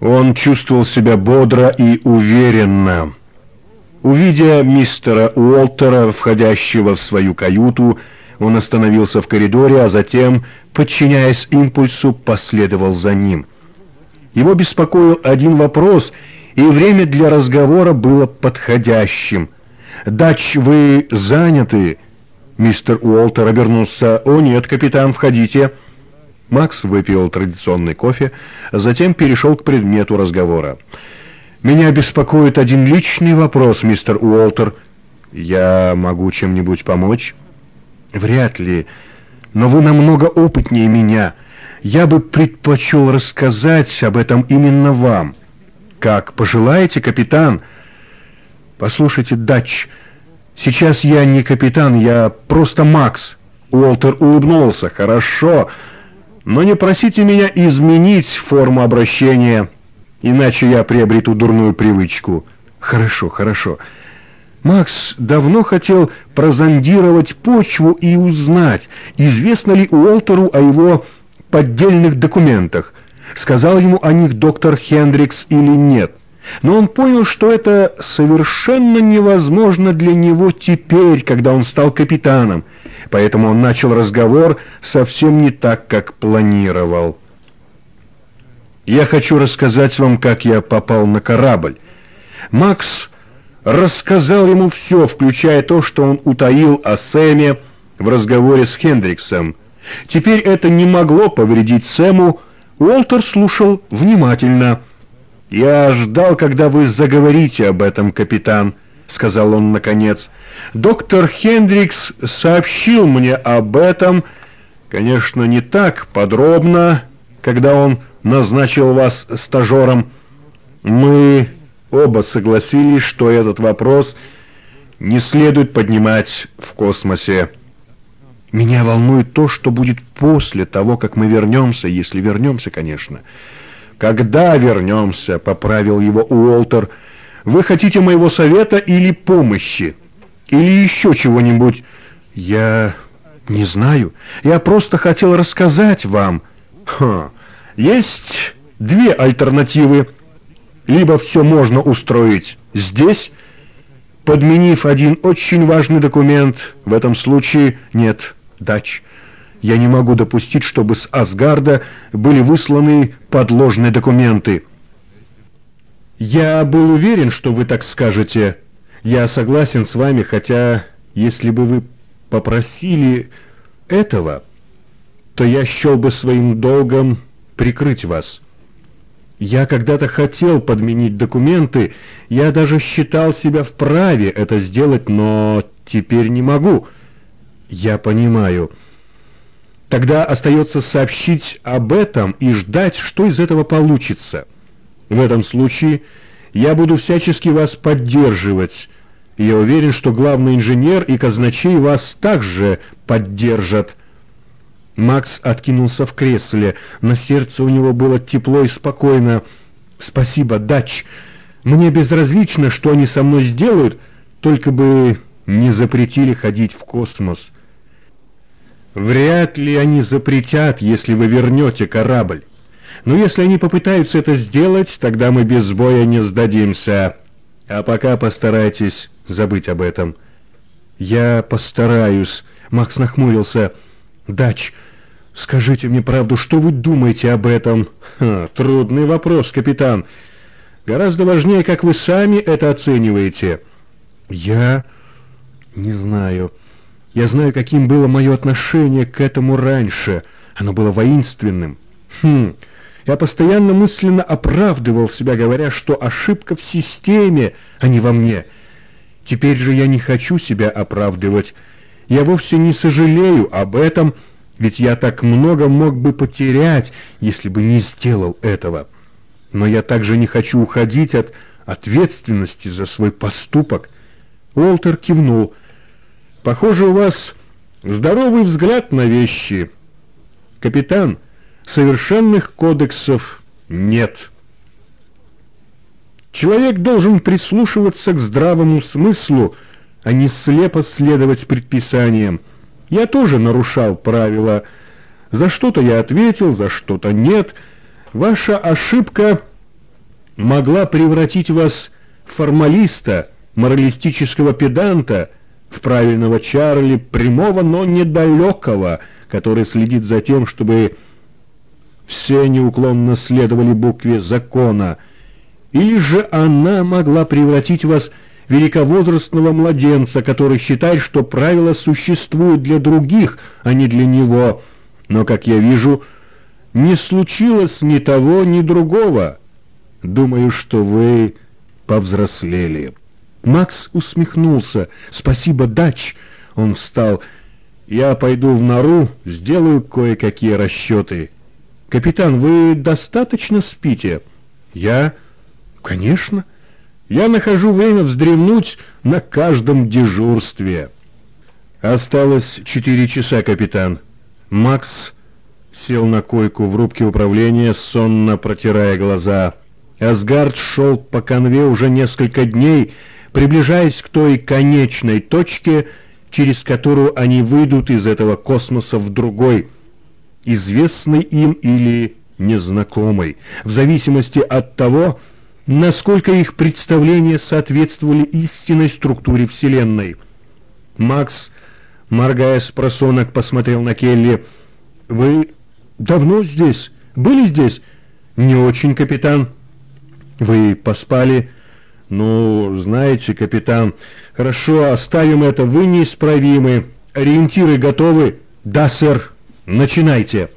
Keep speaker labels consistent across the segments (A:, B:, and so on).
A: Он чувствовал себя бодро и уверенно. Увидя мистера Уолтера, входящего в свою каюту, он остановился в коридоре, а затем, подчиняясь импульсу, последовал за ним. Его беспокоил один вопрос, и время для разговора было подходящим. «Дач, вы заняты?» Мистер Уолтер обернулся. «О нет, капитан, входите». Макс выпил традиционный кофе, затем перешел к предмету разговора. «Меня беспокоит один личный вопрос, мистер Уолтер. Я могу чем-нибудь помочь?» «Вряд ли. Но вы намного опытнее меня. Я бы предпочел рассказать об этом именно вам». «Как пожелаете, капитан?» «Послушайте, Дач, сейчас я не капитан, я просто Макс». Уолтер улыбнулся. «Хорошо». Но не просите меня изменить форму обращения, иначе я приобрету дурную привычку. Хорошо, хорошо. Макс давно хотел прозондировать почву и узнать, известно ли Уолтеру о его поддельных документах, сказал ему о них доктор Хендрикс или нет. Но он понял, что это совершенно невозможно для него теперь, когда он стал капитаном, поэтому он начал разговор совсем не так, как планировал. «Я хочу рассказать вам, как я попал на корабль». Макс рассказал ему все, включая то, что он утаил о Сэме в разговоре с Хендриксом. Теперь это не могло повредить Сэму, Уолтер слушал внимательно. «Я ждал, когда вы заговорите об этом, капитан», — сказал он наконец. «Доктор Хендрикс сообщил мне об этом, конечно, не так подробно, когда он назначил вас стажером. Мы оба согласились, что этот вопрос не следует поднимать в космосе. Меня волнует то, что будет после того, как мы вернемся, если вернемся, конечно». «Когда вернемся?» — поправил его Уолтер. «Вы хотите моего совета или помощи? Или еще чего-нибудь?» «Я не знаю. Я просто хотел рассказать вам». «Ха. Есть две альтернативы. Либо все можно устроить здесь, подменив один очень важный документ. В этом случае нет дач». Я не могу допустить, чтобы с Асгарда были высланы подложные документы. Я был уверен, что вы так скажете. Я согласен с вами, хотя если бы вы попросили этого, то я счел бы своим долгом прикрыть вас. Я когда-то хотел подменить документы, я даже считал себя вправе это сделать, но теперь не могу. Я понимаю. Тогда остается сообщить об этом и ждать, что из этого получится. В этом случае я буду всячески вас поддерживать. я уверен, что главный инженер и казначей вас также поддержат. Макс откинулся в кресле. На сердце у него было тепло и спокойно. «Спасибо, Дач. Мне безразлично, что они со мной сделают, только бы не запретили ходить в космос». Вряд ли они запретят, если вы вернете корабль. Но если они попытаются это сделать, тогда мы без боя не сдадимся. А пока постарайтесь забыть об этом. Я постараюсь. Макс нахмурился. Дач, скажите мне правду, что вы думаете об этом? Ха, трудный вопрос, капитан. Гораздо важнее, как вы сами это оцениваете. Я не знаю. Я знаю, каким было мое отношение к этому раньше. Оно было воинственным. Хм, я постоянно мысленно оправдывал себя, говоря, что ошибка в системе, а не во мне. Теперь же я не хочу себя оправдывать. Я вовсе не сожалею об этом, ведь я так много мог бы потерять, если бы не сделал этого. Но я также не хочу уходить от ответственности за свой поступок. Уолтер кивнул — Похоже, у вас здоровый взгляд на вещи. Капитан, совершенных кодексов нет. Человек должен прислушиваться к здравому смыслу, а не слепо следовать предписаниям. Я тоже нарушал правила. За что-то я ответил, за что-то нет. Ваша ошибка могла превратить вас в формалиста, моралистического педанта, в правильного Чарли, прямого, но недалекого, который следит за тем, чтобы все неуклонно следовали букве закона, или же она могла превратить вас в великовозрастного младенца, который считает, что правила существуют для других, а не для него. Но, как я вижу, не случилось ни того, ни другого. Думаю, что вы повзрослели». Макс усмехнулся. «Спасибо, Дач!» Он встал. «Я пойду в нору, сделаю кое-какие расчеты». «Капитан, вы достаточно спите?» «Я? Конечно. Я нахожу время вздремнуть на каждом дежурстве». «Осталось четыре часа, капитан». Макс сел на койку в рубке управления, сонно протирая глаза. Асгард шел по конве уже несколько дней, приближаясь к той конечной точке, через которую они выйдут из этого космоса в другой, известный им или незнакомый, в зависимости от того, насколько их представления соответствовали истинной структуре Вселенной. Макс, моргая с просонок, посмотрел на Келли. «Вы давно здесь? Были здесь?» «Не очень, капитан». «Вы поспали?» «Ну, знаете, капитан, хорошо, оставим это, вы неисправимы. Ориентиры готовы?» «Да, сэр. Начинайте».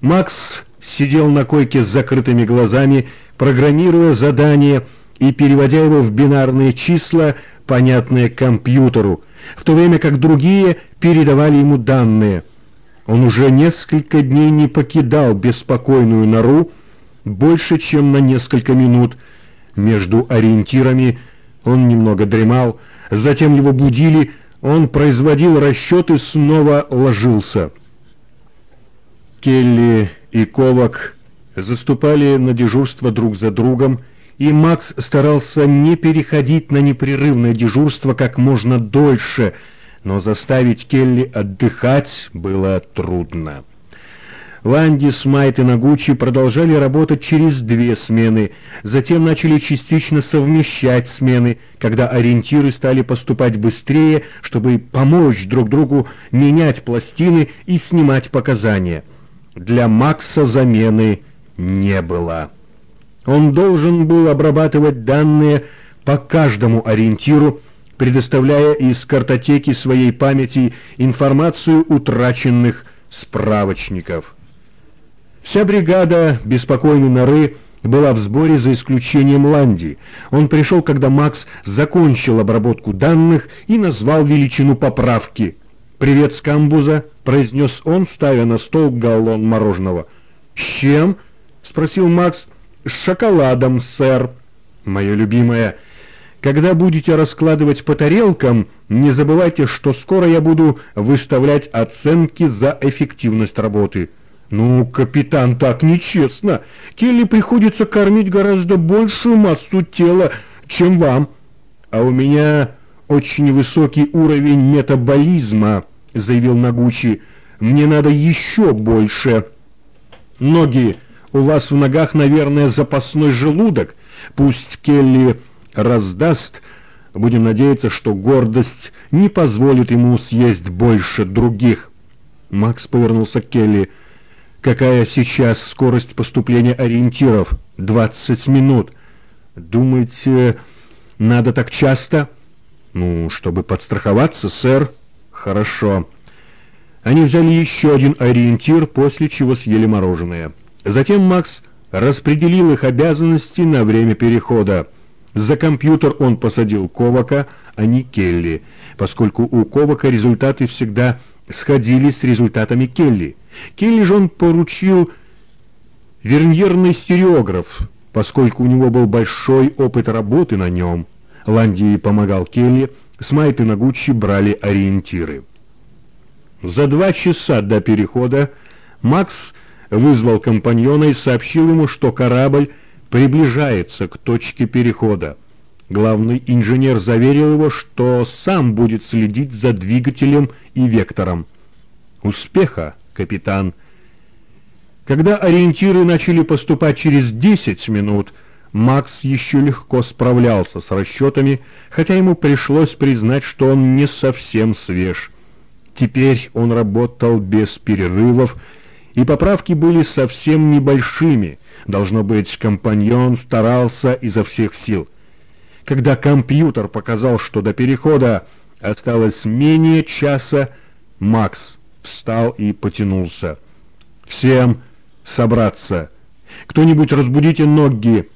A: Макс сидел на койке с закрытыми глазами, программируя задание и переводя его в бинарные числа, понятные компьютеру, в то время как другие передавали ему данные. Он уже несколько дней не покидал беспокойную нору, больше, чем на несколько минут. Между ориентирами он немного дремал, затем его будили, он производил расчеты, снова ложился. Келли и Ковак заступали на дежурство друг за другом, и Макс старался не переходить на непрерывное дежурство как можно дольше, но заставить Келли отдыхать было трудно. Ланди, Смайт и Нагучи продолжали работать через две смены, затем начали частично совмещать смены, когда ориентиры стали поступать быстрее, чтобы помочь друг другу менять пластины и снимать показания. Для Макса замены не было. Он должен был обрабатывать данные по каждому ориентиру, предоставляя из картотеки своей памяти информацию утраченных справочников. Вся бригада беспокойной норы была в сборе за исключением Ланди. Он пришел, когда Макс закончил обработку данных и назвал величину поправки. «Привет, Скамбуза», — произнес он, ставя на стол галлон мороженого. «С чем?» — спросил Макс. «С шоколадом, сэр». «Мое любимое». Когда будете раскладывать по тарелкам, не забывайте, что скоро я буду выставлять оценки за эффективность работы. «Ну, капитан, так нечестно. Келли приходится кормить гораздо большую массу тела, чем вам. А у меня очень высокий уровень метаболизма», — заявил Нагучи. «Мне надо еще больше». «Ноги. У вас в ногах, наверное, запасной желудок. Пусть Келли раздаст. Будем надеяться, что гордость не позволит ему съесть больше других». Макс повернулся к Келли. Какая сейчас скорость поступления ориентиров? 20 минут. Думаете, надо так часто? Ну, чтобы подстраховаться, сэр. Хорошо. Они взяли еще один ориентир, после чего съели мороженое. Затем Макс распределил их обязанности на время перехода. За компьютер он посадил Ковака, а не Келли, поскольку у Ковака результаты всегда сходились с результатами Келли. Келли же он поручил верньерный стереограф, поскольку у него был большой опыт работы на нем. Ланди помогал Келли, Смайт и Нагучи брали ориентиры. За два часа до перехода Макс вызвал компаньона и сообщил ему, что корабль приближается к точке перехода. Главный инженер заверил его, что сам будет следить за двигателем и вектором. Успеха капитан. Когда ориентиры начали поступать через 10 минут, Макс еще легко справлялся с расчетами, хотя ему пришлось признать, что он не совсем свеж. Теперь он работал без перерывов, и поправки были совсем небольшими. Должно быть, компаньон старался изо всех сил. Когда компьютер показал, что до перехода осталось менее часа, Макс встал и потянулся. «Всем собраться! Кто-нибудь разбудите ноги!»